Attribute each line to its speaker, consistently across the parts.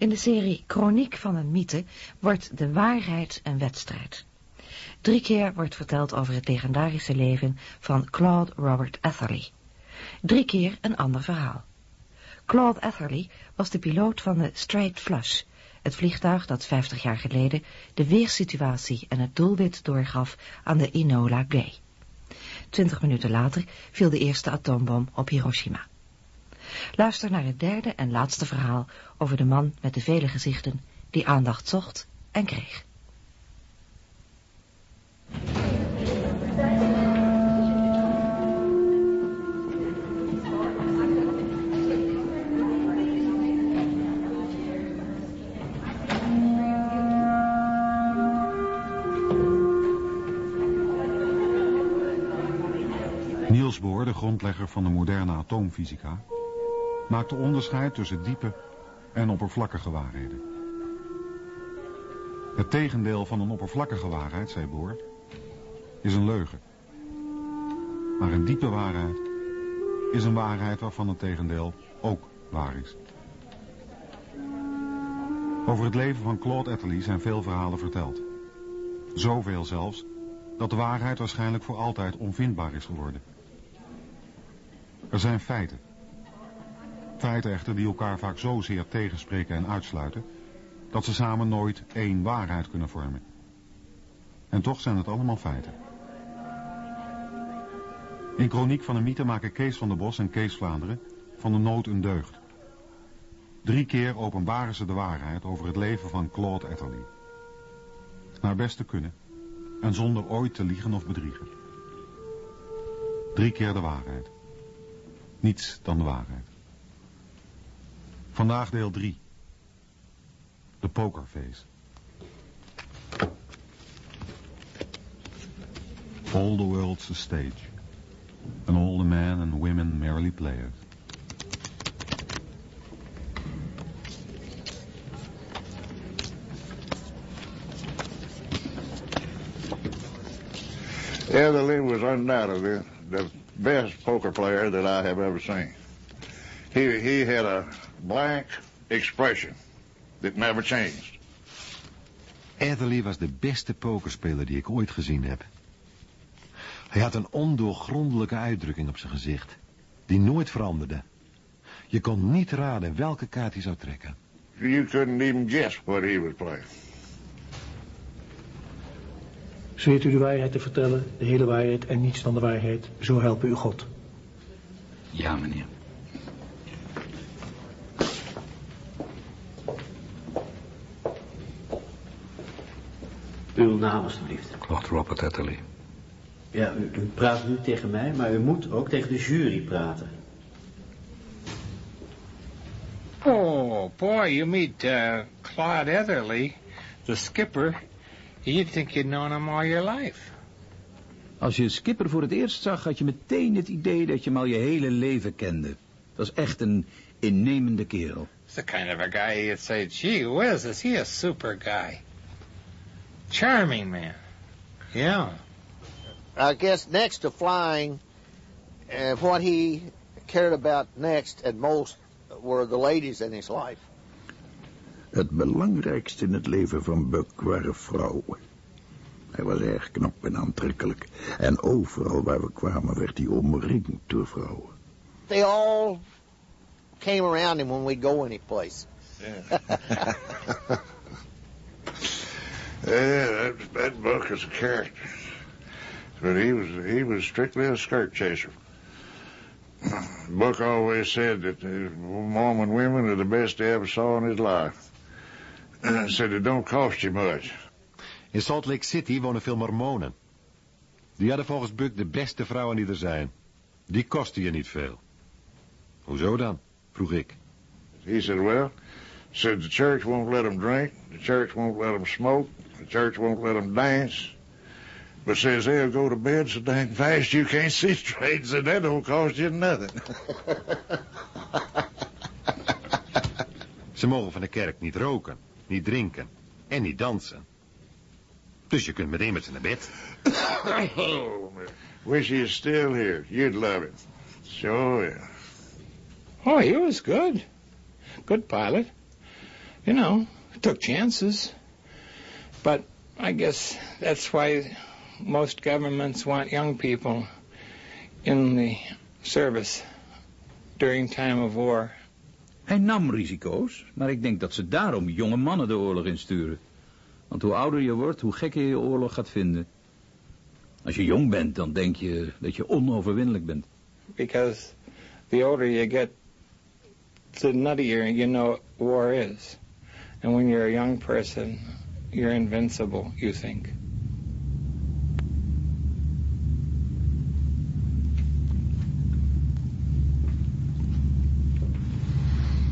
Speaker 1: In de serie Chroniek van een mythe wordt de waarheid een wedstrijd. Drie keer wordt verteld over het legendarische leven van Claude Robert Atherley. Drie keer een ander verhaal. Claude Atherley was de piloot van de Straight Flush, het vliegtuig dat 50 jaar geleden de weersituatie en het doelwit doorgaf aan de Enola Gay. Twintig minuten later viel de eerste atoombom op Hiroshima. Luister naar het derde en laatste verhaal over de man met de vele gezichten die aandacht zocht en kreeg.
Speaker 2: Niels Bohr, de grondlegger van de moderne atoomfysica, maakte onderscheid tussen diepe en oppervlakkige waarheden. Het tegendeel van een oppervlakkige waarheid, zei Bohr, is een leugen. Maar een diepe waarheid is een waarheid waarvan het tegendeel ook waar is. Over het leven van Claude Atherley zijn veel verhalen verteld. Zoveel zelfs, dat de waarheid waarschijnlijk voor altijd onvindbaar is geworden. Er zijn feiten. Feiten echter die elkaar vaak zozeer tegenspreken en uitsluiten, dat ze samen nooit één waarheid kunnen vormen. En toch zijn het allemaal feiten. In Chroniek van een mythe maken Kees van der Bos en Kees Vlaanderen van de nood een deugd. Drie keer openbaren ze de waarheid over het leven van Claude Atherley. Naar beste kunnen en zonder ooit te liegen of bedriegen. Drie keer de waarheid. Niets dan de waarheid. Vandaag deel 3. De pokerface. All the world's a stage. And all the men and women merely players.
Speaker 3: Etherly was undoubtedly the best poker player that I have ever seen. He, he had a blank expression that never changed.
Speaker 4: Etherly was de beste pokerspeler die ik ooit gezien heb. Hij had een ondoorgrondelijke uitdrukking op zijn gezicht, die nooit veranderde. Je kon niet raden welke kaart hij zou trekken.
Speaker 3: You couldn't even guess what he was playing.
Speaker 5: Zweert u de waarheid te vertellen, de hele waarheid en niets dan de waarheid, zo helpen u God.
Speaker 6: Ja, meneer.
Speaker 7: Uw naam alstublieft.
Speaker 6: Claude Robert Atherley.
Speaker 7: Ja, u, u praat nu tegen mij, maar u moet ook tegen de jury praten.
Speaker 8: Oh, boy, you meet uh, Claude Etherly, the skipper. You'd think you'd known him all your life.
Speaker 9: Als je Skipper voor het eerst zag, had je meteen het idee dat je hem al je hele leven kende. Dat is echt een innemende kerel.
Speaker 8: It's the kind of a guy you'd say, gee whiz, is he a super guy? Charming man. Yeah.
Speaker 10: I guess next to flying, uh, what he cared about next and most were the ladies in his life.
Speaker 11: Het belangrijkste in het leven van Buck waren vrouwen. Hij was erg knap en aantrekkelijk. En overal waar we kwamen werd hij omringd door vrouwen.
Speaker 10: They all came around him when we'd go any place.
Speaker 3: Yeah. yeah, that, that Buck is a character. But he was he was strictly a skirt chaser. Buck always said that the Mormon women are the best he ever saw in his life. said it don't cost you much.
Speaker 4: In Salt Lake City wonen veel mormonen. Die hadden volgens Buck de beste vrouwen die er zijn. Die kosten je niet veel. Hoezo dan? vroeg ik.
Speaker 3: He said, well, said the church won't let them drink, the church won't let them smoke, the church won't let them dance. But says they'll go to bed so dang fast you can't see straight, so that don't cost you nothing.
Speaker 4: Ze mogen van de kerk niet roken, niet drinken en niet dansen. Dus je kunt meteen met ze naar bed.
Speaker 3: oh, wish he was still here. You'd love him. Sure, yeah.
Speaker 8: Oh, he was good. Good pilot. you know, took chances. But I guess that's why most governments want young people in the service during time of war.
Speaker 9: Hij nam risico's, maar ik denk dat ze daarom jonge mannen de oorlog insturen. Want hoe ouder je wordt, hoe gekker je je oorlog gaat vinden. Als je jong bent, dan denk je dat je onoverwinnelijk bent.
Speaker 8: Because the older you get, the nuttier you know war is. And when you're a young person, you're invincible, you think.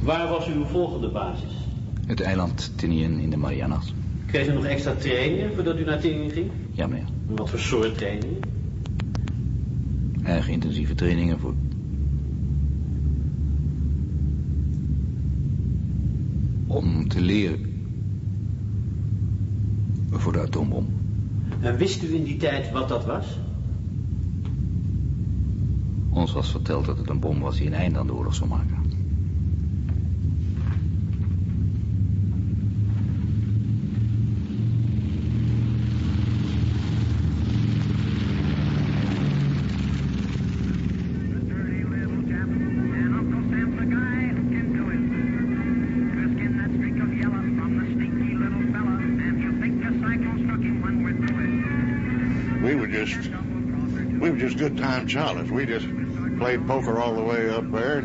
Speaker 7: Waar was uw volgende basis?
Speaker 6: Het eiland Tinian in de Marianas.
Speaker 7: Kreeg u nog extra trainingen voordat u naar Tinian ging?
Speaker 6: Ja, meneer.
Speaker 7: Wat voor soort trainingen?
Speaker 6: Erg intensieve trainingen voor... Om te leren. Voor de atoombom.
Speaker 7: En wist u in die tijd wat dat was?
Speaker 6: Ons was verteld dat het een bom was die een einde aan de oorlog zou maken.
Speaker 3: Charlies. We just played poker all the way up there,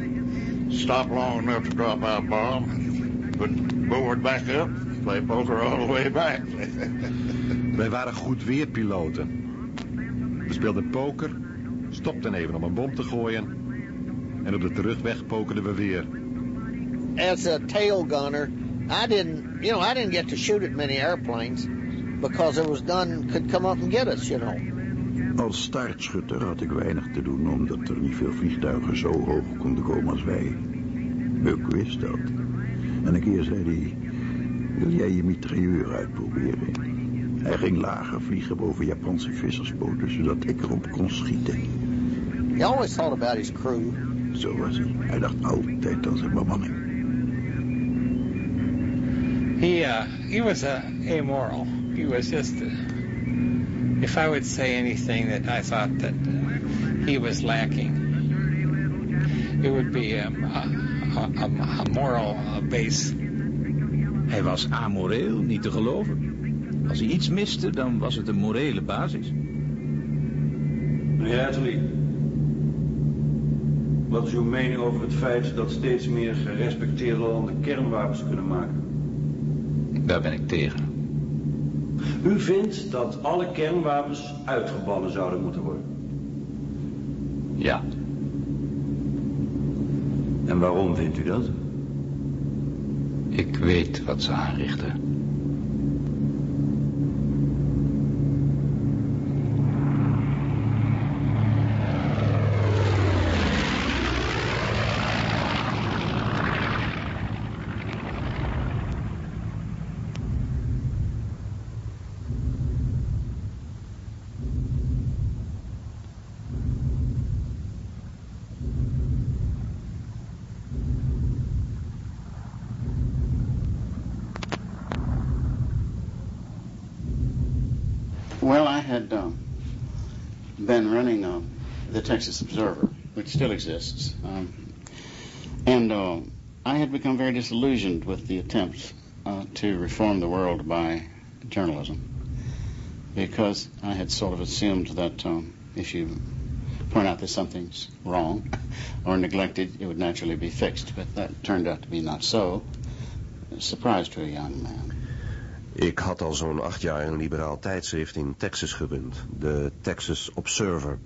Speaker 3: stopped long enough to drop our bomb, put board back up, play poker all the way back.
Speaker 4: Wij waren goed weerpiloten. We speelden poker, stopten even om een bom te gooien. En op de terugweg pokerden we weer.
Speaker 10: As a tail gunner, I didn't, you know, I didn't get to shoot at many airplanes because there was none could come up and get us, you know.
Speaker 11: Als staartschutter had ik weinig te doen omdat er niet veel vliegtuigen zo hoog konden komen als wij. Buck wist dat. En een keer zei hij, wil jij je mitrailleur uitproberen? Hij ging lager vliegen boven Japanse vissersboten zodat ik erop kon schieten.
Speaker 10: He always thought about his crew.
Speaker 11: Zo was hij. Hij dacht altijd aan zijn bemanning.
Speaker 8: He, uh, he was uh, amoral. He was just, uh, if I would say anything that I thought that uh, he was lacking, it would be um, a, a, a, a moral base.
Speaker 9: Hij was amoreel, niet te geloven. Als hij iets miste, dan was het een morele basis.
Speaker 12: Meneer Atterley, wat is uw mening over het feit dat steeds meer gerespecteerde landen kernwapens kunnen maken?
Speaker 6: Daar ben ik tegen.
Speaker 12: U vindt dat alle kernwapens uitgebannen zouden moeten worden?
Speaker 6: Ja.
Speaker 12: En waarom vindt u dat?
Speaker 6: Ik weet wat ze aanrichten.
Speaker 13: Texas Observer, which still exists, um, and uh, I had become very disillusioned with the attempts uh, to reform the world by journalism, because I had sort of assumed that um, if you point out that something's wrong or neglected, it would naturally be fixed. But that turned out to be not so. Surprise to a young man.
Speaker 14: Ik had al zo'n acht jaar een liberaal tijdschrift in Texas gerund, de Texas Observer.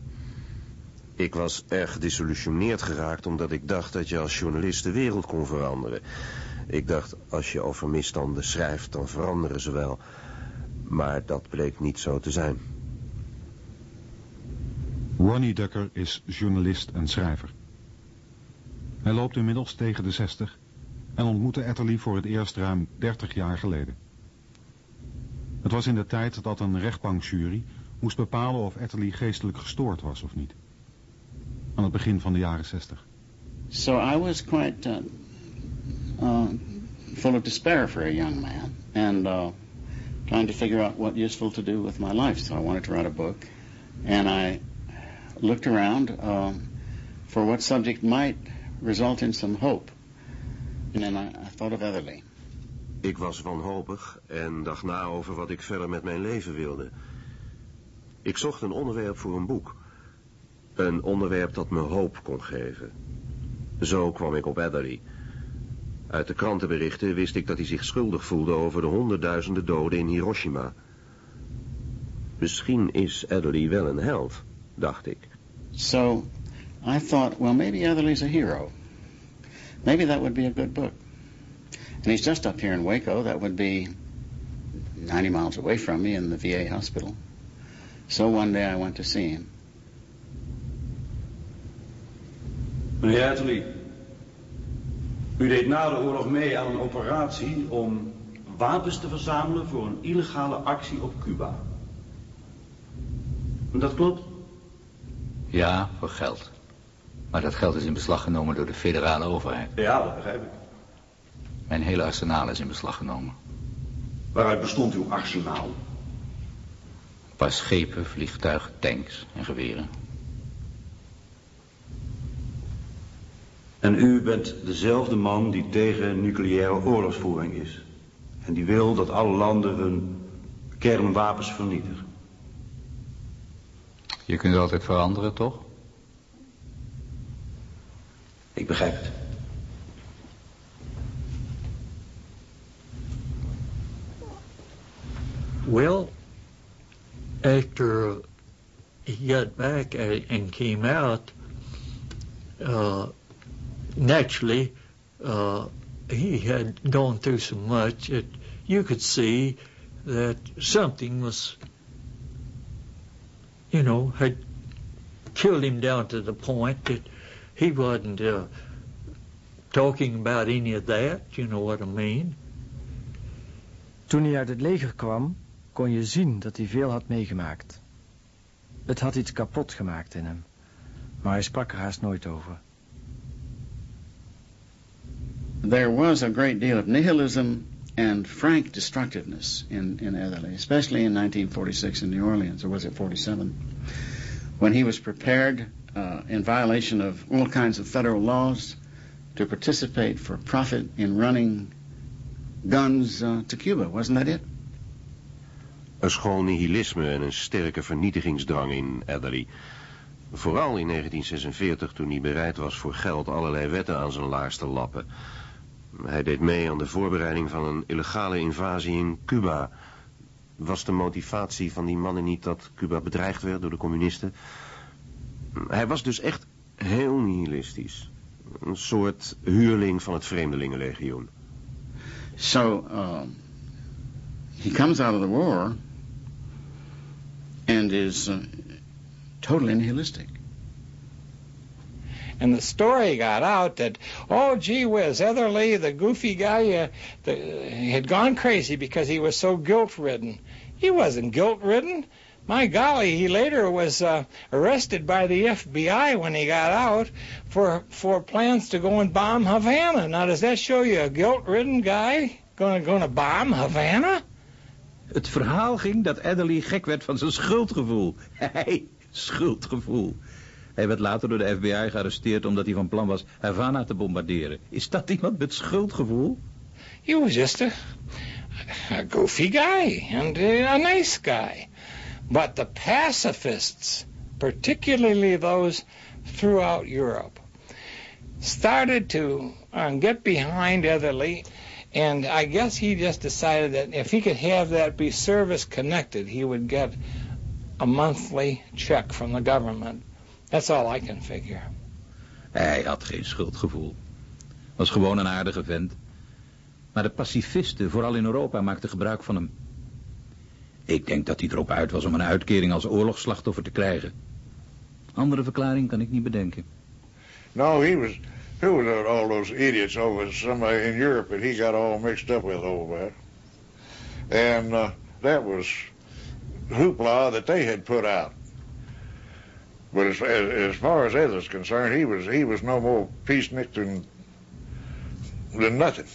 Speaker 14: Ik was erg gedesillusioneerd geraakt omdat ik dacht dat je als journalist de wereld kon veranderen. Ik dacht, als je over misstanden schrijft, dan veranderen ze wel. Maar dat bleek niet zo te zijn.
Speaker 2: Ronnie Ducker is journalist en schrijver. Hij loopt inmiddels tegen de 60 en ontmoette Etterly voor het eerst ruim 30 jaar geleden. Het was in de tijd dat een rechtbankjury moest bepalen of Etterly geestelijk gestoord was of niet. Aan het begin van de jaren 60.
Speaker 13: So I was quite uh, uh, full of despair for a young man and uh, trying to figure out what useful to do with my life. So I wanted to write a book. And I looked around um, for what subject might result in some hope. And then I, I thought of Etherly.
Speaker 14: Ik was wanhopig en dacht na over wat ik verder met mijn leven wilde. Ik zocht een onderwerp voor een boek. Een onderwerp dat me hoop kon geven. Zo kwam ik op Adderley. Uit de krantenberichten wist ik dat hij zich schuldig voelde over de honderdduizenden doden in Hiroshima. Misschien is Adderley wel een held, dacht ik.
Speaker 13: So I thought, well, maybe Etherly's a hero. Maybe that would be a good book. And he's just up here in Waco. That would be 90 miles away from me in the VA hospital. So one day I went to see him.
Speaker 12: Meneer Etterly, u deed na de oorlog mee aan een operatie om wapens te verzamelen voor een illegale actie op Cuba. Dat klopt?
Speaker 6: Ja, voor geld. Maar dat geld is in beslag genomen door de federale overheid.
Speaker 12: Ja, dat begrijp ik.
Speaker 6: Mijn hele arsenaal is in beslag genomen.
Speaker 12: Waaruit bestond uw arsenaal?
Speaker 6: Een paar schepen, vliegtuigen, tanks en geweren.
Speaker 12: En u bent dezelfde man die tegen nucleaire oorlogsvoering is. En die wil dat alle landen hun kernwapens vernietigen.
Speaker 6: Je kunt altijd veranderen, toch?
Speaker 12: Ik begrijp het.
Speaker 15: Well, after he got back and came out, uh, naturally, uh, he had gone through so much that you could see that something was, you know, had killed him down to the point that he wasn't uh, talking about any of that, you know what I mean.
Speaker 16: Toen hij uit het leger kwam, kon je zien dat hij veel had meegemaakt. Het had iets kapot gemaakt in hem, maar hij sprak er haast nooit over.
Speaker 13: There was a great deal of nihilism and frank destructiveness in, in Etherly, especially in 1946 in New Orleans, or was it 47, when he was prepared uh, in violation of all kinds of federal laws to participate for profit in running guns uh, to Cuba. Wasn't that it?
Speaker 14: Een school nihilisme en een sterke vernietigingsdrang in Adderley. Vooral in 1946 toen hij bereid was voor geld allerlei wetten aan zijn laars te lappen. Hij deed mee aan de voorbereiding van een illegale invasie in Cuba. Was de motivatie van die mannen niet dat Cuba bedreigd werd door de communisten? Hij was dus echt heel nihilistisch. Een soort huurling van het Vreemdelingenlegioen.
Speaker 13: So, um, he comes out of the war and is uh, totally nihilistic.
Speaker 8: And the story got out that, oh, gee whiz, Etherly, the goofy guy, uh, the, had gone crazy because he was so guilt-ridden. He wasn't guilt-ridden. My golly, he later was uh, arrested by the FBI when he got out for for plans to go and bomb Havana. Now, does that show you a guilt-ridden guy going to bomb Havana?
Speaker 9: Het verhaal ging dat Adderley gek werd van zijn schuldgevoel. Hij, schuldgevoel. Hij werd later door de FBI gearresteerd omdat hij van plan was Havana te bombarderen. Is dat iemand met schuldgevoel?
Speaker 8: He was just a, a goofy guy and a nice guy. But the pacifists, particularly those throughout Europe, started to um, get behind Etherly, and I guess he just decided that if he could have that be service connected, he would get a monthly check from the government. That's all I can figure.
Speaker 9: Hij had geen schuldgevoel. Was gewoon een aardige vent. Maar de pacifisten, vooral in Europa, maakten gebruik van hem. Ik denk dat hij erop uit was om een uitkering als oorlogsslachtoffer te krijgen. Andere verklaring kan ik niet bedenken.
Speaker 3: No, he was, he was all those idiots over somebody in Europe that he got all mixed up with over that. And uh, that was hoopla that they had put out. But as, as, as far as Ed is concerned, he was he was no more peacenik than than nothing.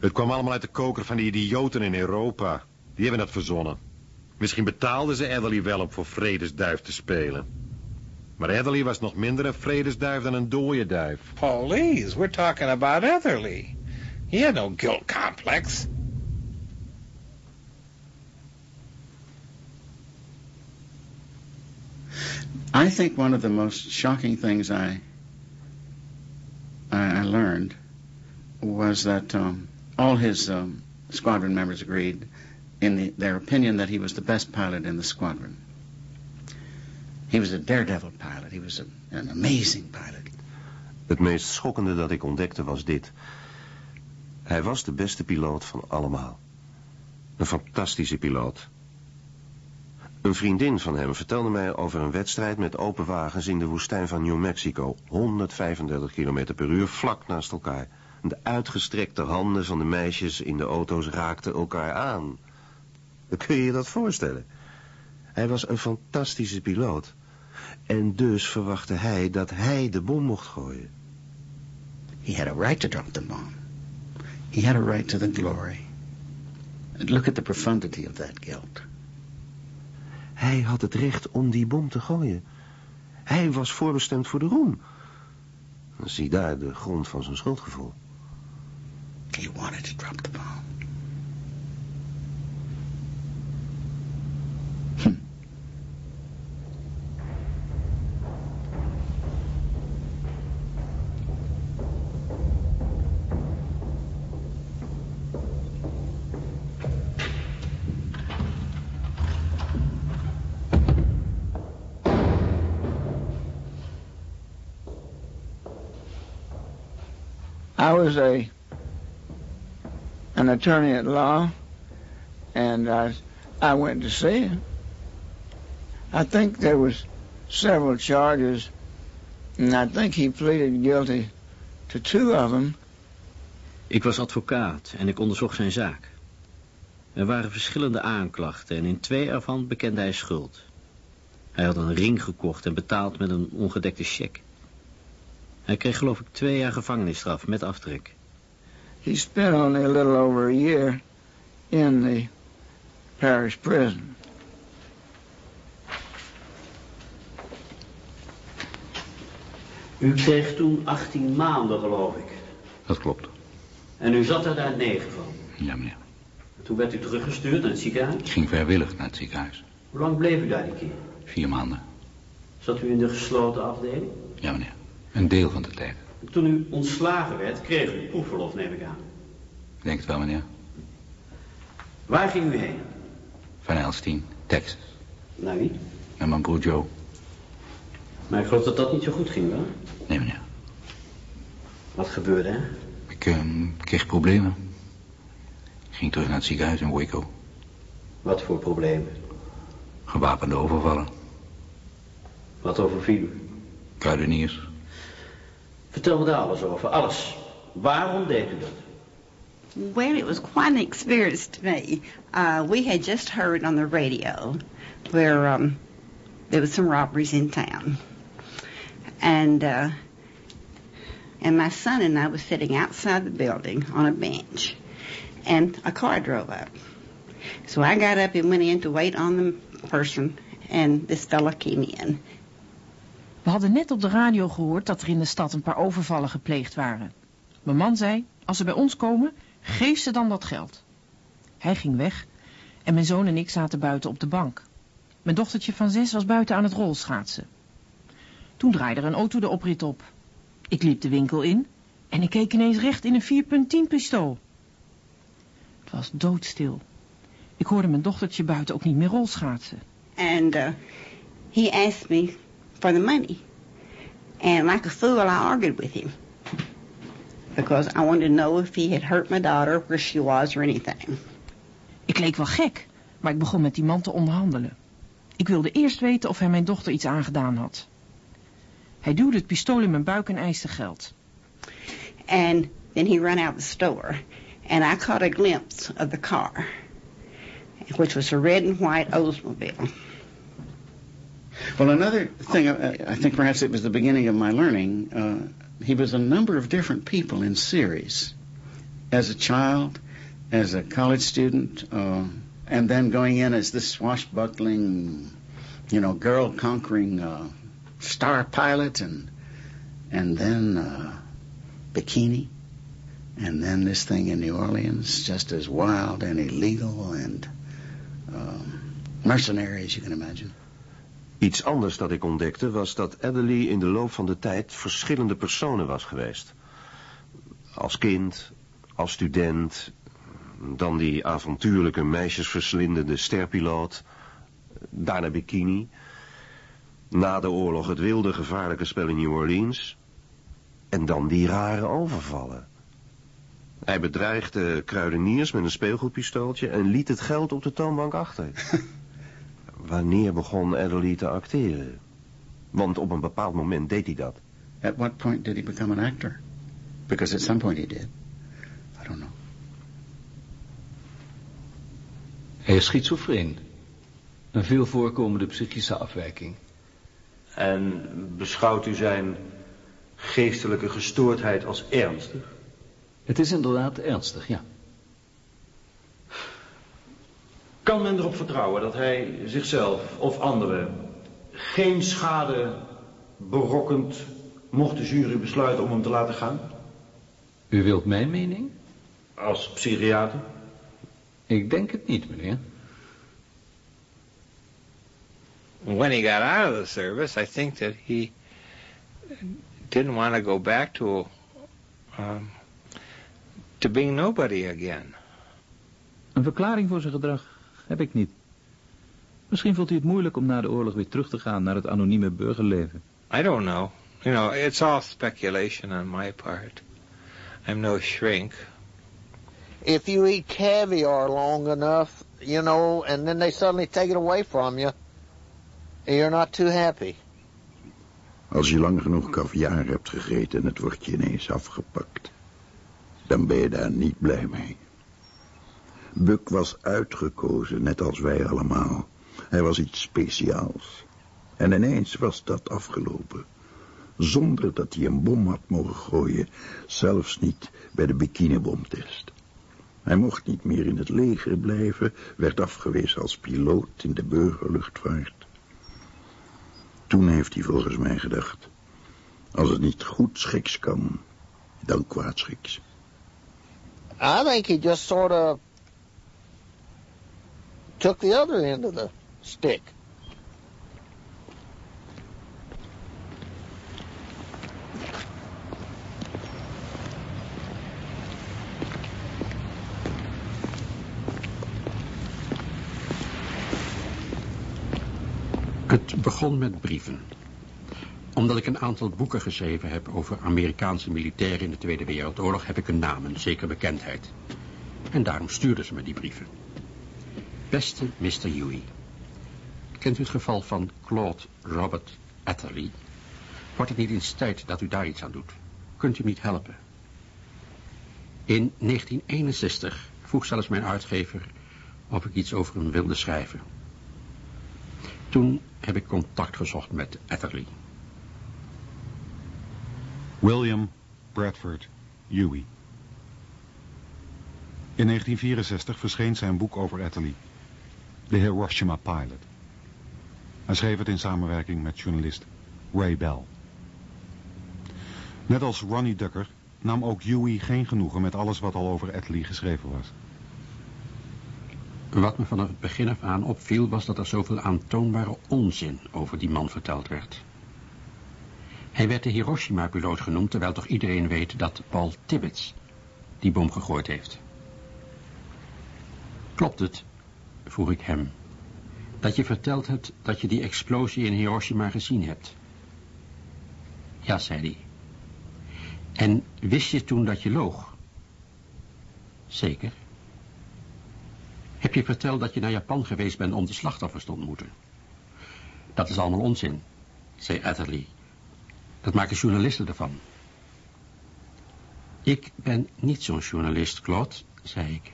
Speaker 4: Het kwam allemaal uit de koker van die idioten in Europa. Die hebben dat verzonnen. Misschien betaalden ze Adderley wel om voor vredesduif te spelen. Maar Adderley was nog minder een vredesduif dan een dode duif.
Speaker 8: Please, we're talking about Etherly. He had no guilt complex.
Speaker 13: I think one of the most shocking things I I, learned was that um, all his um, squadron members agreed in the, their opinion that he was the best pilot in the squadron. He was a daredevil pilot. He was a, an amazing pilot.
Speaker 14: Het meest schokkende dat ik ontdekte was dit. Hij was de beste piloot van allemaal. Een fantastische piloot. Een vriendin van hem vertelde mij over een wedstrijd met open wagens in de woestijn van New Mexico. 135 km per uur, vlak naast elkaar. De uitgestrekte handen van de meisjes in de auto's raakten elkaar aan. Kun je je dat voorstellen? Hij was een fantastische piloot. En dus verwachtte hij dat hij de bom mocht gooien.
Speaker 13: He had a right to drop the bomb. He had a right to the glory. Look at the profundity of that guilt.
Speaker 14: Hij had het recht om die bom te gooien. Hij was voorbestemd voor de roem. Zie daar de grond van zijn schuldgevoel.
Speaker 13: He wanted to drop the bomb.
Speaker 17: I was a an attorney at law, and I I went to see him. I think there was several charges, and I think he pleaded guilty to two of them.
Speaker 7: Ik was advocaat en ik onderzocht zijn zaak. Er waren verschillende aanklachten en in twee ervan bekende hij schuld. Hij had een ring gekocht en betaald met een ongedekte cheque. Hij kreeg geloof ik twee jaar gevangenisstraf met aftrek.
Speaker 17: He spent only a little over a year in the parish prison.
Speaker 7: U kreeg toen 18 maanden geloof ik.
Speaker 6: Dat klopt.
Speaker 7: En u zat er daar negen van.
Speaker 6: Ja, meneer.
Speaker 7: Toen werd u teruggestuurd naar het ziekenhuis.
Speaker 6: Ik ging vrijwillig naar het ziekenhuis.
Speaker 7: Hoe lang bleef u daar die keer?
Speaker 6: Vier maanden.
Speaker 7: Zat u in de gesloten afdeling?
Speaker 6: Ja, meneer. Een deel van de tijd.
Speaker 7: Toen u ontslagen werd, kreeg u proefverlof, neem ik aan.
Speaker 6: Ik denk het wel, meneer.
Speaker 7: Waar ging u heen?
Speaker 6: Van Elstine, Texas.
Speaker 7: Naar wie?
Speaker 6: Naar mijn broer Joe.
Speaker 7: Maar ik geloof dat dat niet zo goed ging, wel?
Speaker 6: Nee, meneer.
Speaker 7: Wat gebeurde, hè?
Speaker 6: Ik eh, kreeg problemen. Ik ging terug naar het ziekenhuis in Waco.
Speaker 7: Wat voor problemen?
Speaker 6: Gewapende overvallen.
Speaker 7: Wat overviel u?
Speaker 6: Kruideniers.
Speaker 7: Vertel me daar alles over, alles. U dat?
Speaker 18: Well, it was quite an experience to me. Uh, we had just heard on the radio where um, there was some robberies in town, and uh, and my son and I was sitting outside the building on a bench, and a car drove up. So I got up and went in to wait on the person, and this fella came in.
Speaker 19: We hadden net op de radio gehoord dat er in de stad een paar overvallen gepleegd waren. Mijn man zei, als ze bij ons komen, geef ze dan dat geld. Hij ging weg en mijn zoon en ik zaten buiten op de bank. Mijn dochtertje van zes was buiten aan het rolschaatsen. Toen draaide er een auto de oprit op. Ik liep de winkel in en ik keek ineens recht in een 4.10 pistool. Het was doodstil. Ik hoorde mijn dochtertje buiten ook niet meer rolschaatsen.
Speaker 18: And uh, he asked me for the money. And like a fool, I argued with him. Because I wanted to know if he had hurt my daughter, where she was, or anything.
Speaker 19: Ik leek wel gek, maar ik begon met die man te onderhandelen. Ik wilde eerst weten of hij mijn dochter iets aangedaan had. Hij duwde het pistool in mijn buik en eiste geld.
Speaker 18: And then he ran out the store. And I caught a glimpse of the car, which was a red and white Oldsmobile.
Speaker 13: Well, another thing, uh, I think perhaps it was the beginning of my learning. Uh, he was a number of different people in series. as a child, as a college student, uh, and then going in as this swashbuckling, you know, girl conquering uh, star pilot, and and then uh, bikini, and then this thing in New Orleans, just as wild and illegal and um, mercenary as you can imagine.
Speaker 14: Iets anders dat ik ontdekte was dat Adderley in de loop van de tijd verschillende personen was geweest. Als kind, als student, dan die avontuurlijke meisjesverslindende sterpiloot, daarna bikini, na de oorlog het wilde gevaarlijke spel in New Orleans en dan die rare overvallen. Hij bedreigde kruideniers met een speelgoedpistooltje en liet het geld op de toonbank achter. Wanneer begon Adderley te acteren? Want op een bepaald moment deed hij dat.
Speaker 13: At what point did he become an actor? Because at some point he did. I don't know.
Speaker 20: Hij is schizofreen. Een veel voorkomende psychische afwijking.
Speaker 12: En beschouwt u zijn geestelijke gestoordheid als ernstig?
Speaker 20: Het is inderdaad ernstig, ja.
Speaker 12: Kan men erop vertrouwen dat hij zichzelf of anderen geen schade berokkent, mocht de jury besluiten om hem te laten gaan?
Speaker 20: U wilt mijn mening?
Speaker 12: Als psychiater?
Speaker 20: Ik denk het niet, meneer.
Speaker 8: When he got out of the service, I think that he didn't want to go back to um, to being nobody again.
Speaker 9: Een verklaring voor zijn gedrag heb ik niet. Misschien vond hij het moeilijk om na de oorlog weer terug te gaan naar het anonieme burgerleven.
Speaker 8: I don't know. You know, it's all speculation on my part. I'm no shrink.
Speaker 10: If you eat caviar long enough, you know, and then they suddenly take it away from you, you're not too happy.
Speaker 11: Als je lang genoeg caviar hebt gegeten en het wordt je ineens afgepakt, dan ben je daar niet blij mee. Buck was uitgekozen, net als wij allemaal. Hij was iets speciaals. En ineens was dat afgelopen. Zonder dat hij een bom had mogen gooien, zelfs niet bij de bikinibomtest. Hij mocht niet meer in het leger blijven, werd afgewezen als piloot in de burgerluchtvaart. Toen heeft hij volgens mij gedacht, als het niet goed schiks kan, dan kwaadschiks.
Speaker 10: I think he just sort of took the other end of the stick.
Speaker 21: Het begon met brieven. Omdat ik een aantal boeken geschreven heb over Amerikaanse militairen in de Tweede Wereldoorlog... heb ik een naam, een zekere bekendheid. En daarom stuurden ze me die brieven. Beste Mr. Huey. Kent u het geval van Claude Robert Atherley? Wordt het niet eens tijd dat u daar iets aan doet? Kunt u niet helpen? In 1961 vroeg zelfs mijn uitgever of ik iets over hem wilde schrijven. Toen heb ik contact gezocht met Atherley.
Speaker 2: William Bradford Huey. In 1964 verscheen zijn boek over Atherley, The Hiroshima Pilot. Hij schreef het in samenwerking met journalist Ray Bell. Net als Ronnie Ducker nam ook Huey geen genoegen met alles wat al over Atherley geschreven was.
Speaker 21: Wat me vanaf het begin af aan opviel was dat er zoveel aantoonbare onzin over die man verteld werd. Hij werd de Hiroshima-piloot genoemd, terwijl toch iedereen weet dat Paul Tibbets die bom gegooid heeft. Klopt het, vroeg ik hem, dat je verteld hebt dat je die explosie in Hiroshima gezien hebt? Ja, zei hij. En wist je toen dat je loog? Zeker. Heb je verteld dat je naar Japan geweest bent om de slachtoffers te ontmoeten? Dat is allemaal onzin, zei Atherley. Dat maken journalisten ervan. Ik ben niet zo'n journalist, Claude, zei ik.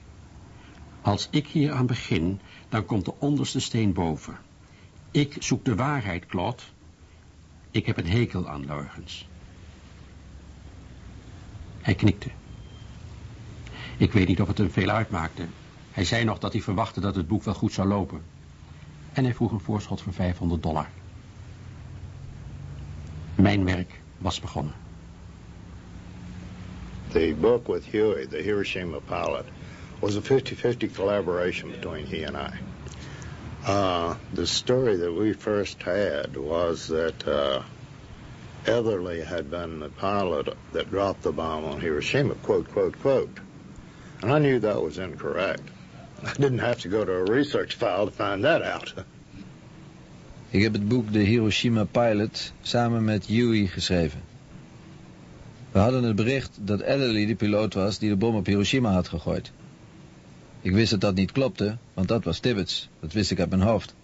Speaker 21: Als ik hier aan begin, dan komt de onderste steen boven. Ik zoek de waarheid, Claude. Ik heb een hekel aan leugens. Hij knikte. Ik weet niet of het hem veel uitmaakte. Hij zei nog dat hij verwachtte dat het boek wel goed zou lopen. En hij vroeg een voorschot van 500 dollar. Mijn werk was begonnen.
Speaker 22: The book with Huey, the Hiroshima pilot, was a 50-50 collaboration between he and I. Uh, the story that we first had was that uh, Etherly had been the pilot that dropped the bomb on Hiroshima, quote, quote, quote. And I knew that was incorrect. I didn't have to go to a research file to find that out.
Speaker 23: Ik heb het boek De Hiroshima Pilot samen met Huey geschreven. We hadden het bericht dat Ellery de piloot was die de bom op Hiroshima had gegooid. Ik wist dat dat niet klopte, want dat was Tibbets. Dat wist ik uit mijn hoofd.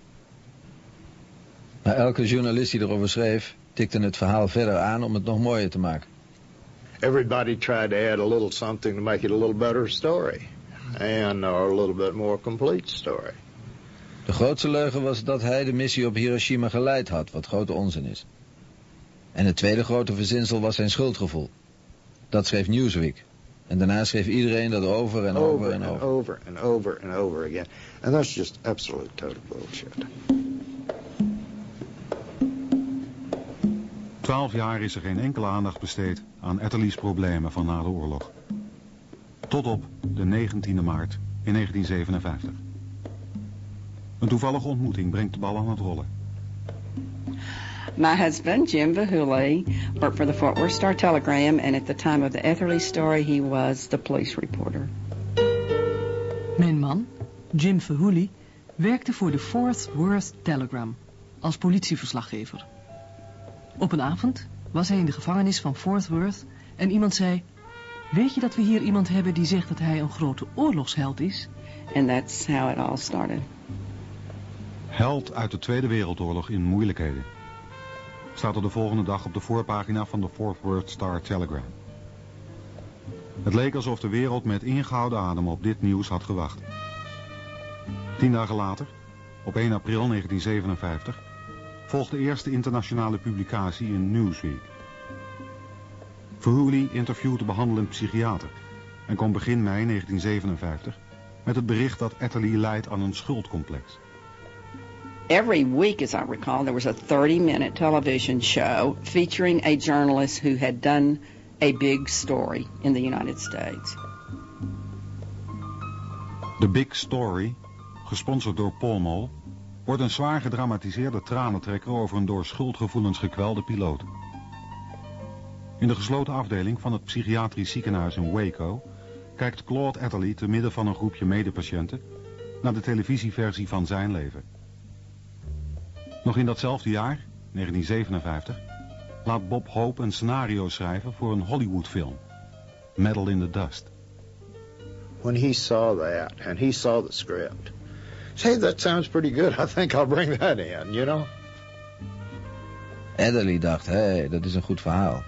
Speaker 23: Maar elke journalist die erover schreef, tikte het verhaal verder aan om het nog mooier te maken.
Speaker 22: Everybody tried to add a little something to make it a little better story. And or a little bit more complete story.
Speaker 23: De grootste leugen was dat hij de missie op Hiroshima geleid had, wat grote onzin is. En het tweede grote verzinsel was zijn schuldgevoel. Dat schreef Newsweek. En daarna schreef iedereen dat over en over,
Speaker 22: over
Speaker 23: en over.
Speaker 22: over and over and over again. And that's just absolute total bullshit.
Speaker 2: Twaalf jaar is er geen enkele aandacht besteed aan Etterly's problemen van na de oorlog. Tot op de 19e maart in 1957. Een toevallige ontmoeting brengt de bal aan het rollen.
Speaker 24: My husband, Jim Vahuli, worked for the Fort Worth Star Telegram, and at the time of the Etherly story, he was the police reporter.
Speaker 25: Mijn man, Jim Verhooley, werkte voor de Fort Worth Telegram als politieverslaggever. Op een avond was hij in de gevangenis van Fort Worth en iemand zei... Weet je dat we hier iemand hebben die zegt dat hij een grote oorlogsheld is?
Speaker 24: And that's how it all started.
Speaker 2: Held uit de Tweede Wereldoorlog in moeilijkheden. Staat er de volgende dag op de voorpagina van de Fort Worth Star Telegram. Het leek alsof de wereld met ingehouden adem op dit nieuws had gewacht. Tien dagen later, op 1 april 1957, volgt de eerste internationale publicatie in Newsweek. Verhooley interviewt de behandelend psychiater en komt begin mei 1957 met het bericht dat Etterly lijdt aan een schuldcomplex.
Speaker 24: Every week, as I recall, there was a 30 minute television show featuring a journalist who had done a big story in the United States.
Speaker 2: The Big Story, gesponsord door Paul Mol, wordt een zwaar gedramatiseerde tranentrekker over een door schuldgevoelens gekwelde piloot. In de gesloten afdeling van het psychiatrisch ziekenhuis in Waco kijkt Claude Etterly te midden van een groepje medepatiënten naar de televisieversie van zijn leven. Nog in datzelfde jaar, 1957, laat Bob Hope een scenario schrijven voor een Hollywoodfilm, Metal in the Dust.
Speaker 22: When he saw that and he saw the script, say that sounds pretty good. I think I'll bring that in, you know.
Speaker 23: Adderley dacht, hé, hey, dat is een goed verhaal.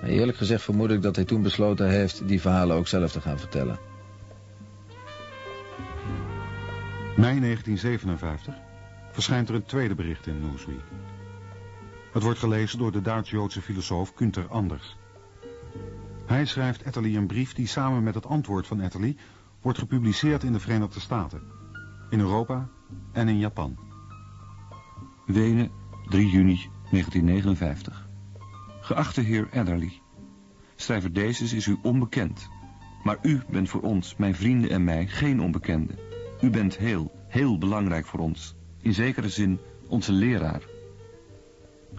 Speaker 23: Maar eerlijk gezegd vermoed ik dat hij toen besloten heeft die verhalen ook zelf te gaan vertellen.
Speaker 2: Mei 1957 verschijnt er een tweede bericht in Newsweek. Het wordt gelezen door de Duits-Joodse filosoof Günther Anders. Hij schrijft Etterly een brief die samen met het antwoord van Etterly wordt gepubliceerd in de Verenigde Staten, in Europa en in Japan.
Speaker 26: Wenen, 3 juni 1959. Geachte heer Adderley, schrijver Dezes is u onbekend, maar u bent voor ons, mijn vrienden en mij, geen onbekende. U bent heel, heel belangrijk voor ons, in zekere zin onze leraar.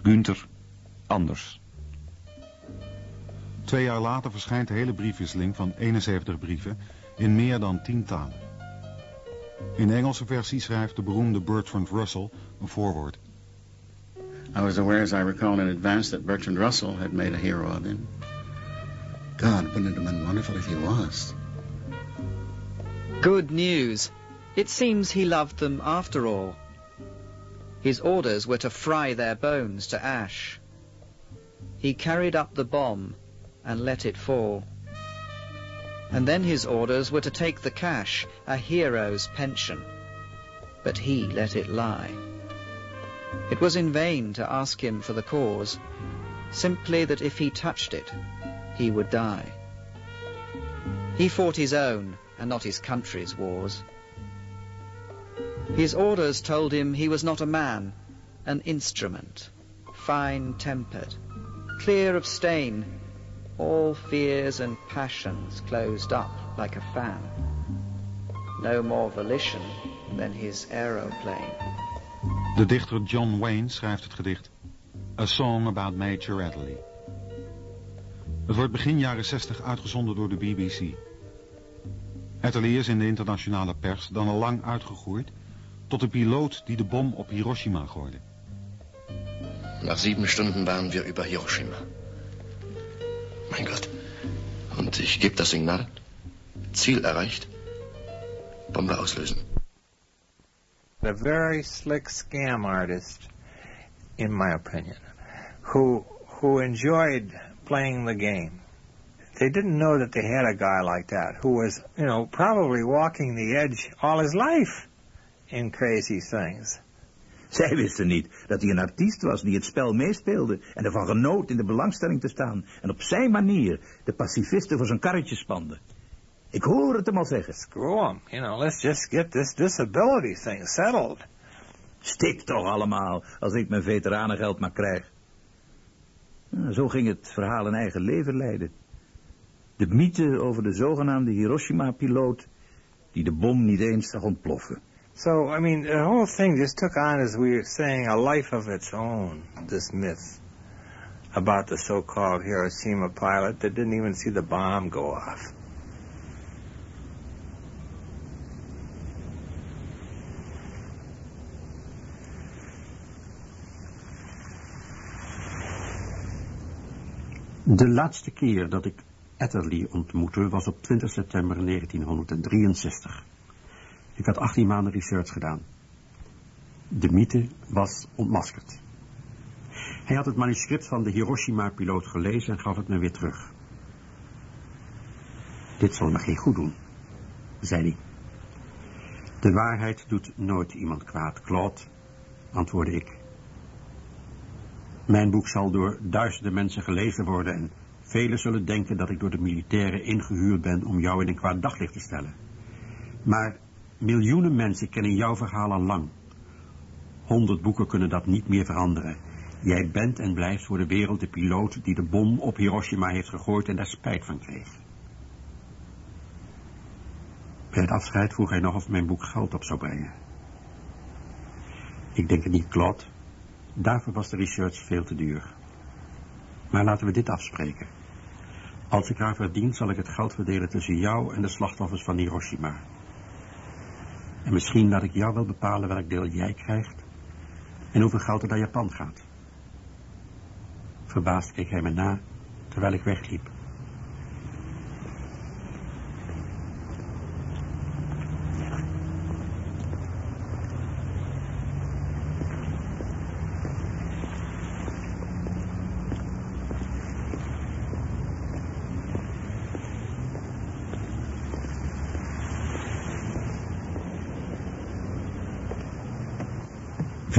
Speaker 26: Günther Anders.
Speaker 2: Twee jaar later verschijnt de hele briefwisseling van 71 brieven in meer dan 10 talen. In de Engelse versie schrijft de beroemde Bertrand Russell een voorwoord.
Speaker 13: I was aware, as I recall in advance, that Bertrand Russell had made a hero of him. God, wouldn't it have been wonderful if he was?
Speaker 27: Good news. It seems he loved them after all. His orders were to fry their bones to ash. He carried up the bomb and let it fall. And then his orders were to take the cash, a hero's pension. But he let it lie. It was in vain to ask him for the cause, simply that if he touched it, he would die. He fought his own and not his country's wars. His orders told him he was not a man, an instrument, fine-tempered, clear of stain, all fears and passions closed up like a fan. No more volition than his aeroplane.
Speaker 2: De dichter John Wayne schrijft het gedicht A Song About Major Adderley. Het wordt begin jaren 60 uitgezonden door de BBC. Adderley is in de internationale pers dan al lang uitgegroeid tot de piloot die de bom op Hiroshima gooide.
Speaker 28: Nach sieben Stunden waren wir über Hiroshima. Mein Gott. Und ich gebe das Signal. Ziel erreicht. Bombe auslösen.
Speaker 8: A very slick scam artist, in my opinion, who who enjoyed playing the game. They didn't know that they had a guy like that who was, you know, probably walking the edge all his life in crazy things.
Speaker 9: Zij wisten niet dat hij een artiest was die het spel meespeelde en ervan genoot in de belangstelling te staan en op zijn manier de pacifisten voor zijn karretje spande. Ik hoor het hem al zeggen.
Speaker 8: Screw him, you know, let's just get this disability thing settled.
Speaker 9: Stik toch allemaal, als ik mijn veteranengeld maar krijg. Zo ging het verhaal een eigen leven leiden. De mythe over de zogenaamde Hiroshima-piloot die de bom niet eens zag ontploffen.
Speaker 8: So, I mean, the whole thing just took on, as we were saying, a life of its own, this myth about the so-called Hiroshima pilot that didn't even see the bomb go off.
Speaker 21: De laatste keer dat ik Atterley ontmoette was op 20 september 1963. Ik had 18 maanden research gedaan. De mythe was ontmaskerd. Hij had het manuscript van de Hiroshima-piloot gelezen en gaf het me weer terug. Dit zal me geen goed doen, zei hij. De waarheid doet nooit iemand kwaad, Claude, antwoordde ik. Mijn boek zal door duizenden mensen gelezen worden en velen zullen denken dat ik door de militairen ingehuurd ben om jou in een kwaad daglicht te stellen. Maar miljoenen mensen kennen jouw verhaal al lang. Honderd boeken kunnen dat niet meer veranderen. Jij bent en blijft voor de wereld de piloot die de bom op Hiroshima heeft gegooid en daar spijt van kreeg. Bij het afscheid vroeg hij nog of mijn boek geld op zou brengen. Ik denk het niet, Claude. Daarvoor was de research veel te duur. Maar laten we dit afspreken. Als ik haar verdien, zal ik het geld verdelen tussen jou en de slachtoffers van Hiroshima. En misschien laat ik jou wel bepalen welk deel jij krijgt en hoeveel geld er naar Japan gaat. Verbaasd keek hij me na terwijl ik wegliep.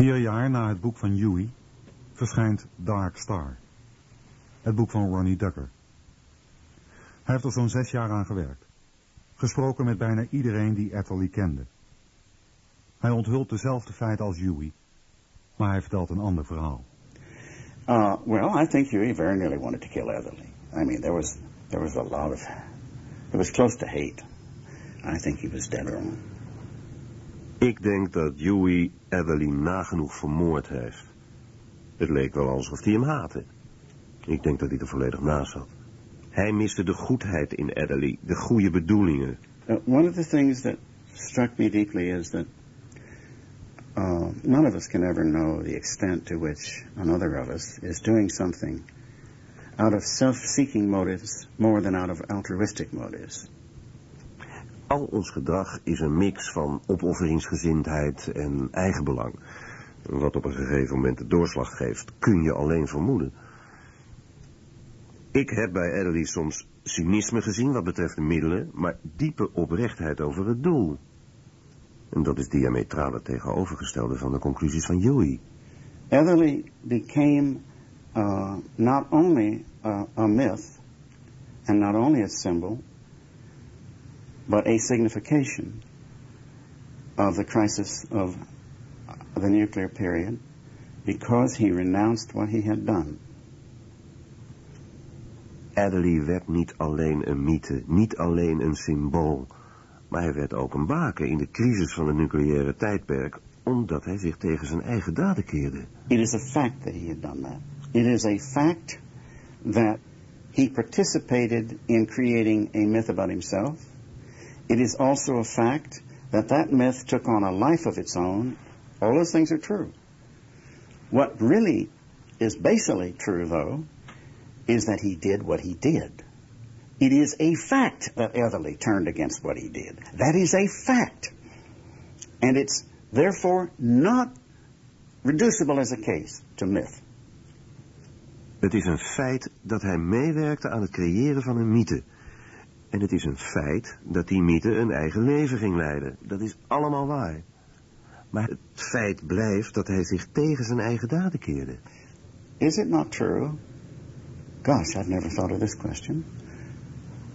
Speaker 2: Vier jaar na het boek van Huey verschijnt Dark Star. Het boek van Ronnie Ducker. Hij heeft er zo'n zes jaar aan gewerkt. Gesproken met bijna iedereen die Atherley kende. Hij onthult dezelfde feiten als Huey, maar hij vertelt een ander verhaal.
Speaker 13: Uh, well, I think Huey very nearly wanted to kill Atherley. I mean, there was there was a lot of it was close to hate. I think he was dead wrong.
Speaker 14: Ik denk dat Huey Adderley nagenoeg vermoord heeft. Het leek wel alsof hij hem haatte. Ik denk dat hij er volledig naast zat. Hij miste de goedheid in Adderley, de goede bedoelingen.
Speaker 13: Uh, one of the things that struck me deeply is that uh, none of us can ever know the extent to which another of us is doing something out of self-seeking motives more than out of altruistic motives.
Speaker 14: Al ons gedrag is een mix van opofferingsgezindheid en eigenbelang. Wat op een gegeven moment de doorslag geeft, kun je alleen vermoeden. Ik heb bij Adderley soms cynisme gezien wat betreft de middelen, maar diepe oprechtheid over het doel. En dat is diametraal het tegenovergestelde van de conclusies van Huey.
Speaker 13: Atherley became uh, not only a, a myth and not only a symbol, but a signification of the crisis of the nuclear period because he renounced what he had done.
Speaker 14: Adderley werd niet alleen een mythe, niet alleen een symbool, maar hij werd ook een baken in de crisis van het nucleaire tijdperk, omdat hij zich tegen zijn eigen daden keerde.
Speaker 13: It is a fact that he had done that. It is a fact that he participated in creating a myth about himself. It is also a fact that that myth took on a life of its own. All those things are true. What really is basically true, though, is that he did what he did. It is a fact that Etherly turned against what he did. That is a fact. And it's therefore not reducible as a case to myth.
Speaker 14: Het is een feit dat hij meewerkte aan het creëren van een mythe. En het is een feit dat die mythe een eigen leven ging leiden. Dat is allemaal waar. Maar het feit blijft dat hij zich tegen zijn eigen daden keerde.
Speaker 13: Is it not true? Gosh, I've never thought of this question.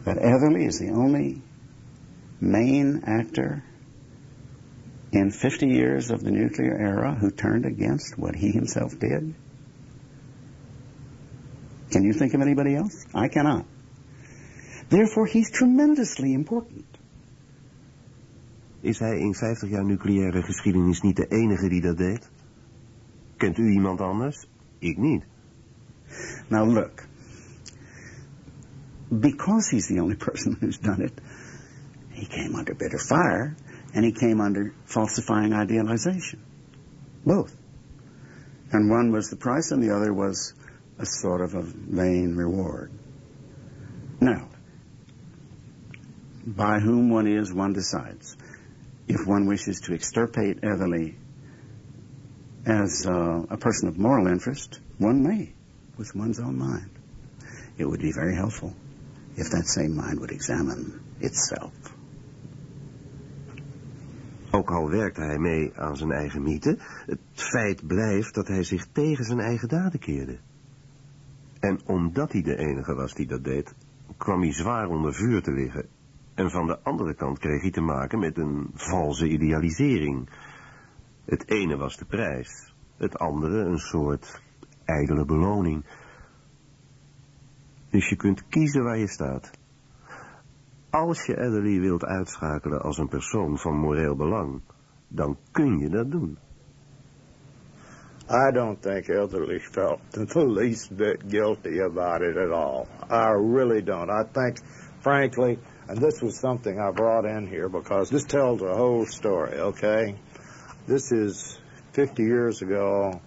Speaker 13: That Etherly is the only main actor in 50 years of the nuclear era who turned against what he himself did? Can you think of anybody else? I cannot. Therefore, he's tremendously important.
Speaker 14: Is hij in 50 jaar nucleaire geschiedenis niet de enige die dat deed? Kent u iemand anders? Ik niet.
Speaker 13: Now look, because he's the only person who's done it, he came under bitter fire and he came under falsifying idealization. Both. And one was the price and the other was a sort of a vain reward. Now, by whom one is, one decides. If one wishes to extirpate Etherly as uh, a person of moral interest, one may, with one's own mind. It would be very helpful if that same mind would examine itself.
Speaker 14: Ook al werkte hij mee aan zijn eigen mythe, het feit blijft dat hij zich tegen zijn eigen daden keerde. En omdat hij de enige was die dat deed, kwam hij zwaar onder vuur te liggen. En van de andere kant kreeg hij te maken met een valse idealisering. Het ene was de prijs, het andere een soort ijdele beloning. Dus je kunt kiezen waar je staat. Als je Adderley wilt uitschakelen als een persoon van moreel belang, dan kun je dat doen.
Speaker 22: I don't think Elderly felt the least bit guilty about it at all. I really don't. I think, frankly, and this was something I brought in here because this tells a whole story, okay? This is 50 years ago,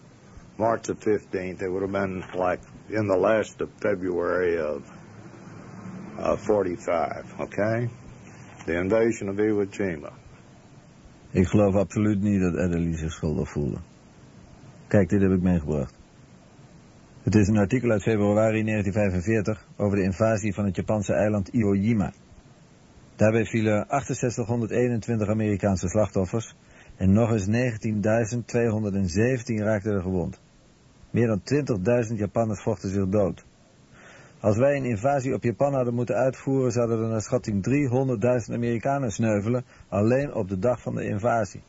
Speaker 22: March the 15th. It would have been like in the last of February of uh, 45, okay? The invasion of Iwo Jima.
Speaker 23: Ik geloof absoluut niet dat Adderley zich schuldig voelde. Kijk, dit heb ik meegebracht. Het is een artikel uit februari 1945 over de invasie van het Japanse eiland Iwo Jima. Daarbij vielen 6821 Amerikaanse slachtoffers en nog eens 19.217 raakten er gewond. Meer dan 20.000 Japanners vochten zich dood. Als wij een invasie op Japan hadden moeten uitvoeren, zouden er naar schatting 300.000 Amerikanen sneuvelen, alleen op de dag van de invasie.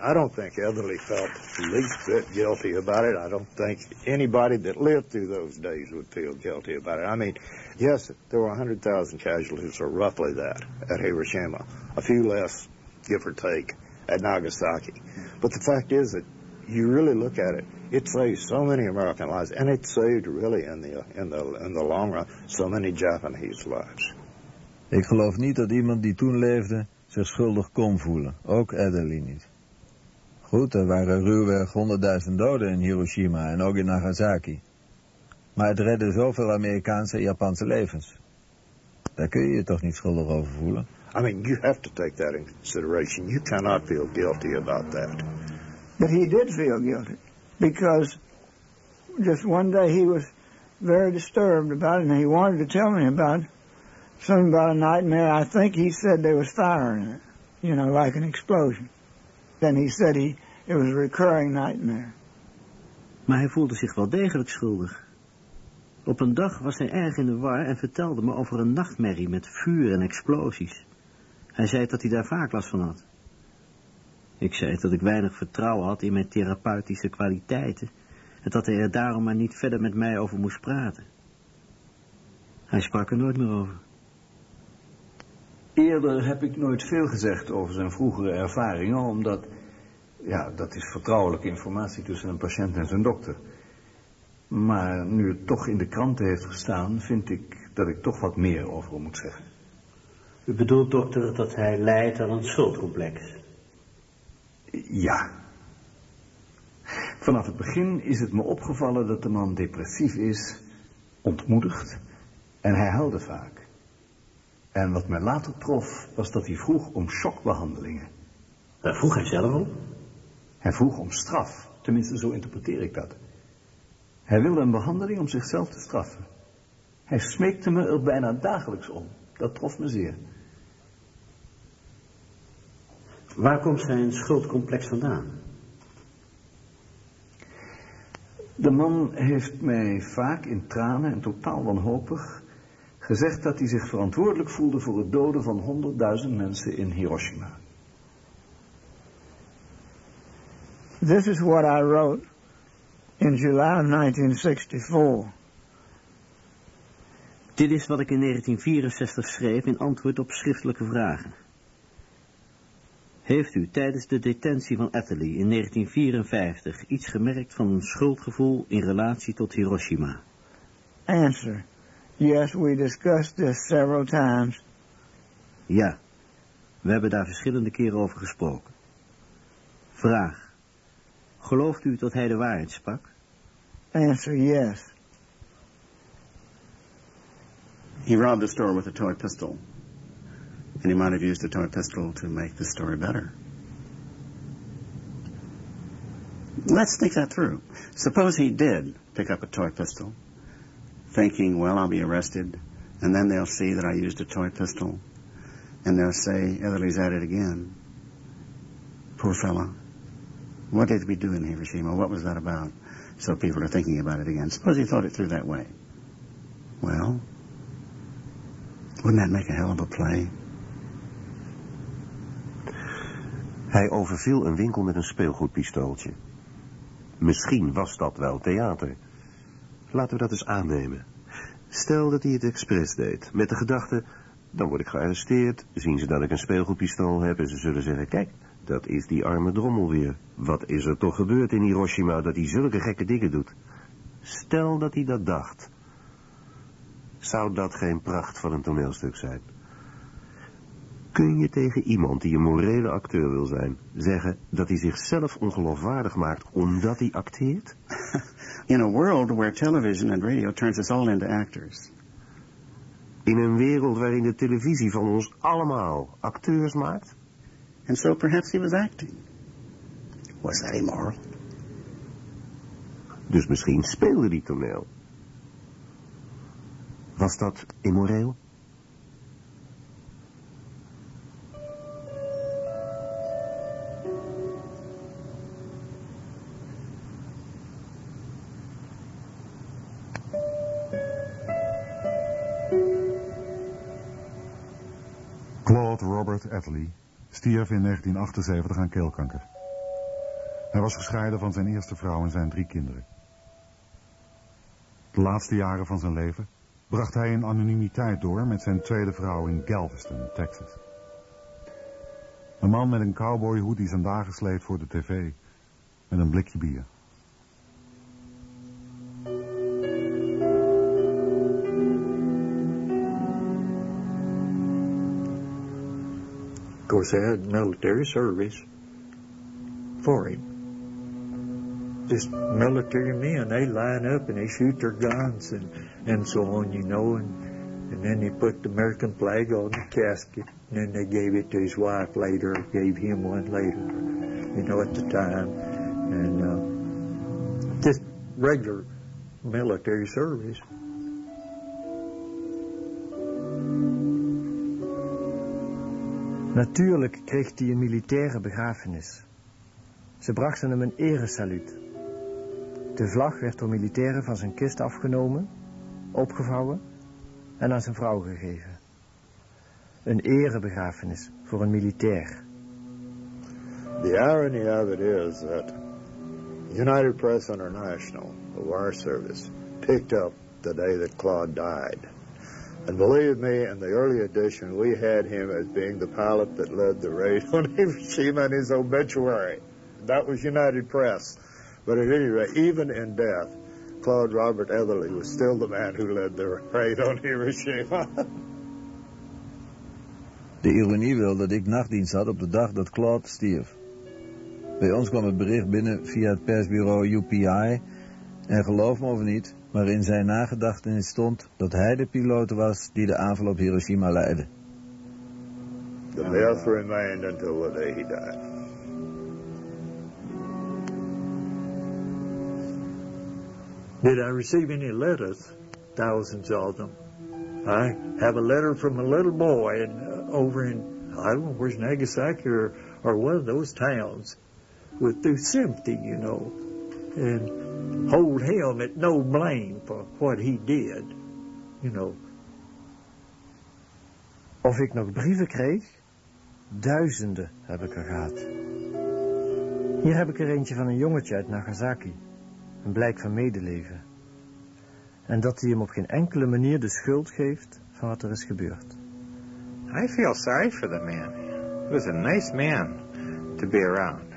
Speaker 22: I don't think Etherly felt the least bit guilty about it. I don't think anybody that lived through those days would feel guilty about it. I mean, yes, there were 100,000 casualties, or roughly that, at Hiroshima. A few less, give or take, at Nagasaki. But the fact is that you really look at it, it saved so many American lives, and it saved really in the in the in the long run so many Japanese lives.
Speaker 23: Ik geloof niet dat iemand die toen leefde zich schuldig kon voelen. Ook Adderley niet. Goed, er waren ruwweg 100.000 doden in Hiroshima en ook in Nagasaki. Maar het redde zoveel Amerikaanse en Japanse levens. Daar kun je je toch niet schuldig over voelen?
Speaker 22: I mean, you have to take that in consideration. You cannot feel guilty about that.
Speaker 29: But he did feel guilty because just one day he was very disturbed about it and he wanted to tell me about it. Something about a nightmare. I think he said there was fire in it, you know, like an explosion. Then he said he, it was a recurring nightmare.
Speaker 7: Maar hij voelde zich wel degelijk schuldig. Op een dag was hij erg in de war en vertelde me over een nachtmerrie met vuur en explosies. Hij zei dat hij daar vaak last van had. Ik zei dat ik weinig vertrouwen had in mijn therapeutische kwaliteiten en dat hij er daarom maar niet verder met mij over moest praten. Hij sprak er nooit meer over.
Speaker 12: Eerder heb ik nooit veel gezegd over zijn vroegere ervaringen, omdat, ja, dat is vertrouwelijke informatie tussen een patiënt en zijn dokter. Maar nu het toch in de kranten heeft gestaan, vind ik dat ik toch wat meer over hem moet zeggen.
Speaker 30: U bedoelt, dokter, dat hij lijdt aan een schuldcomplex?
Speaker 12: Ja. Vanaf het begin is het me opgevallen dat de man depressief is, ontmoedigd en hij huilde vaak. En wat mij later trof, was dat hij vroeg om shockbehandelingen.
Speaker 30: Daar vroeg hij zelf om?
Speaker 12: Hij vroeg om straf, tenminste zo interpreteer ik dat. Hij wilde een behandeling om zichzelf te straffen. Hij smeekte me er bijna dagelijks om. Dat trof me zeer.
Speaker 30: Waar komt zijn schuldcomplex vandaan?
Speaker 12: De man heeft mij vaak in tranen en totaal wanhopig gezegd dat hij zich verantwoordelijk voelde voor het doden van honderdduizend mensen in Hiroshima.
Speaker 29: This is what I wrote in July of 1964.
Speaker 7: Dit is wat ik in 1964 schreef in antwoord op schriftelijke vragen. Heeft u tijdens de detentie van Atherley in 1954 iets gemerkt van een schuldgevoel in relatie tot Hiroshima?
Speaker 29: Answer. Yes, we discussed this several times.
Speaker 7: Ja, we hebben daar verschillende keren over gesproken. Vraag. Gelooft u dat hij de waarheid sprak?
Speaker 29: Answer. Yes.
Speaker 13: He robbed a store with a toy pistol. And he might have used a toy pistol to make the story better. Let's think that through. Suppose he did pick up a toy pistol, thinking, well, I'll be arrested, and then they'll see that I used a toy pistol, and they'll say, Etherly's at it again. Poor fellow. What did we do in Hiroshima? What was that about? So people are thinking about it again. Suppose he thought it through that way. Well, wouldn't that make a hell of a play?
Speaker 14: Hij overviel een winkel met een speelgoedpistooltje. Misschien was dat wel theater. Laten we dat eens aannemen. Stel dat hij het expres deed, met de gedachte... dan word ik gearresteerd, zien ze dat ik een speelgoedpistool heb... en ze zullen zeggen, kijk, dat is die arme drommel weer. Wat is er toch gebeurd in Hiroshima dat hij zulke gekke dingen doet? Stel dat hij dat dacht. Zou dat geen pracht van een toneelstuk zijn? Kun je tegen iemand die een morele acteur wil zijn... zeggen dat hij zichzelf ongeloofwaardig maakt omdat hij acteert?
Speaker 13: In a world where television and radio turns us all into actors.
Speaker 14: In een wereld waarin de televisie van ons allemaal acteurs maakt?
Speaker 13: And so perhaps he was acting. Was that immoral?
Speaker 14: Dus misschien speelde die toneel. Was dat immoreel?
Speaker 2: Claude Robert Atherley stierf in 1978 aan keelkanker. Hij was gescheiden van zijn eerste vrouw en zijn drie kinderen. De laatste jaren van zijn leven bracht hij in anonimiteit door met zijn tweede vrouw in Galveston, Texas. Een man met een cowboyhoed die zijn dagen sleet voor de tv met een blikje bier.
Speaker 15: Course, they had military service for him. Just military men, they line up and they shoot their guns and, and so on, you know, and, and then they put the American flag on the casket, and then they gave it to his wife later, gave him one later, you know, at the time. And uh, just regular military service.
Speaker 31: Natuurlijk kreeg hij een militaire begrafenis. Ze brachten hem een eresaluut. De vlag werd door militairen van zijn kist afgenomen, opgevouwen en aan zijn vrouw gegeven. Een erebegrafenis voor een militair.
Speaker 22: The irony of it is that United Press International, the wire service, picked up the day that Claude died. And believe me, in the early edition, we had him as being the pilot that led the raid on Hiroshima in his obituary. That was United Press. But at any rate, even in death, Claude Robert Etherly was still the man who led the raid on Hiroshima.
Speaker 23: De ironie wil dat ik nachtdienst had op de dag dat Claude stierf. Bij ons kwam het bericht binnen via het persbureau UPI. En geloof me of niet, maar in zijn nagedachtenis stond dat hij de piloot was die de aanval op Hiroshima leidde.
Speaker 22: The myth remained until the day he died.
Speaker 15: Did I receive any letters? Thousands of them. I have a letter from a little boy in, uh, over in, I don't know, where's Nagasaki or, or one of those towns with through sympathy, you know, and hold him at no blame for what he did, you know.
Speaker 31: Of ik nog brieven kreeg? Duizenden heb ik er gehad. Hier heb ik er eentje van een jongetje uit Nagasaki. Een blijk van medeleven. En dat hij hem op geen enkele manier de schuld geeft van wat er is gebeurd.
Speaker 8: I feel sorry for the man. He was a nice man to be around.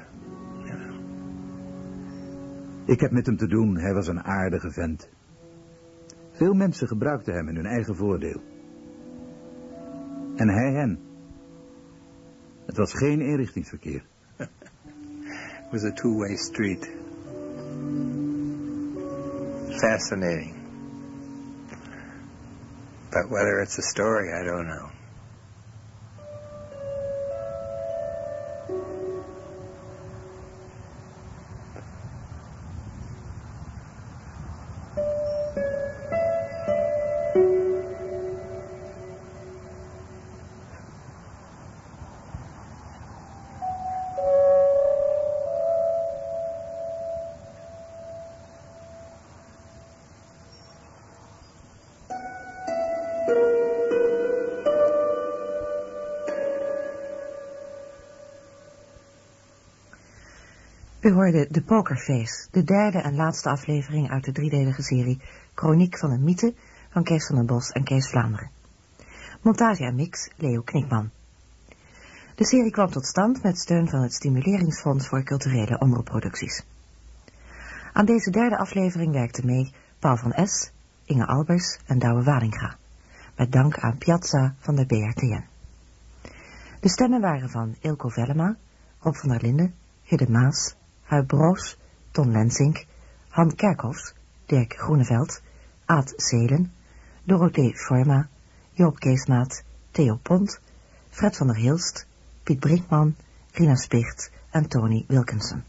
Speaker 9: Ik heb met hem te doen, hij was een aardige vent. Veel mensen gebruikten hem in hun eigen voordeel. En hij hen. Het was geen eenrichtingsverkeer.
Speaker 8: It was a two-way street. Fascinating. But whether it's a story, I don't know.
Speaker 32: U hoorde De Pokerface, de derde en laatste aflevering uit de driedelige serie Chroniek van een mythe van Kees van den Bos en Kees Vlaanderen. Montage en mix Leo Knikman. De serie kwam tot stand met steun van het Stimuleringsfonds voor Culturele Omroepproducties. Aan deze derde aflevering werkten mee Paul van S., Inge Albers en Douwe Walinga, met dank aan Piazza van de BRTN. De stemmen waren van Ilko Vellema, Rob van der Linden, Hidde Maas, Huib Broos, Ton Lensink, Han Kerkhoffs, Dirk Groeneveld, Aad Zelen, Dorothee Forma, Joop Keesmaat, Theo Pont, Fred van der Hilst, Piet Brinkman, Rina Spicht en Tony Wilkinson.